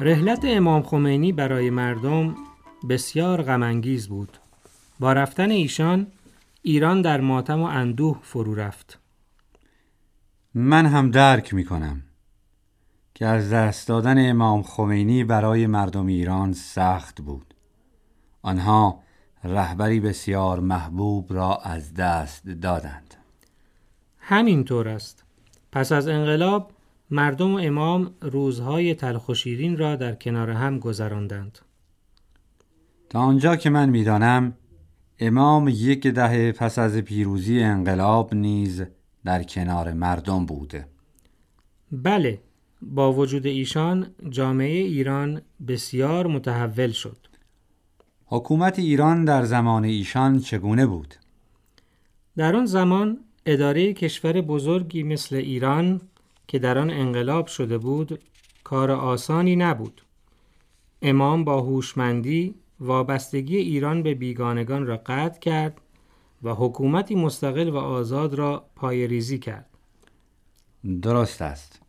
رحلت امام خمینی برای مردم بسیار غمانگیز بود. با رفتن ایشان ایران در ماتم و اندوه فرو رفت. من هم درک می کنم که از دست دادن امام خمینی برای مردم ایران سخت بود. آنها رهبری بسیار محبوب را از دست دادند. همینطور است. پس از انقلاب مردم و امام روزهای تلخ و شیرین را در کنار هم گذراندند. تا آنجا که من می‌دانم امام یک دهه پس از پیروزی انقلاب نیز در کنار مردم بوده بله با وجود ایشان جامعه ایران بسیار متحول شد حکومت ایران در زمان ایشان چگونه بود؟ در آن زمان اداره کشور بزرگی مثل ایران که در آن انقلاب شده بود کار آسانی نبود. امام با هوشمندی وابستگی ایران به بیگانگان را قطع کرد و حکومتی مستقل و آزاد را پایریزی کرد. درست است.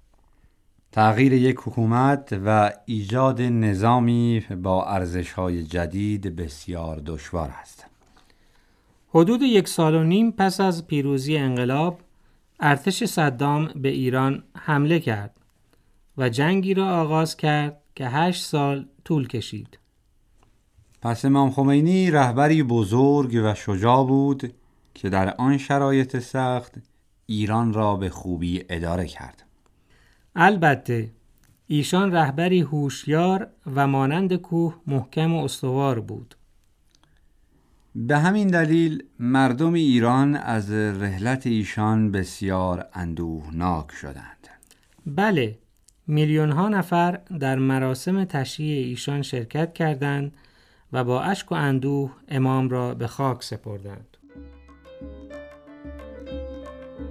تغییر یک حکومت و ایجاد نظامی با ارزش‌های جدید بسیار دشوار است. حدود یک سال و نیم پس از پیروزی انقلاب ارتش صدام به ایران حمله کرد و جنگی را آغاز کرد که هشت سال طول کشید. پس امام خمینی رهبری بزرگ و شجاع بود که در آن شرایط سخت ایران را به خوبی اداره کرد. البته ایشان رهبری هوشیار و مانند کوه محکم و استوار بود. به همین دلیل مردم ایران از رحلت ایشان بسیار اندوهناک شدند. بله میلیون ها نفر در مراسم تشییع ایشان شرکت کردند و با اشک و اندوه امام را به خاک سپردند.